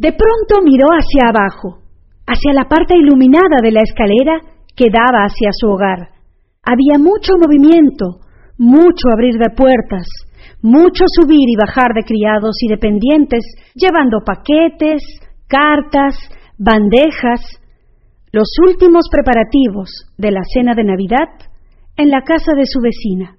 De pronto miró hacia abajo, hacia la parte iluminada de la escalera que daba hacia su hogar. Había mucho movimiento, mucho abrir de puertas, mucho subir y bajar de criados y dependientes, llevando paquetes, cartas, bandejas, los últimos preparativos de la cena de Navidad en la casa de su vecina.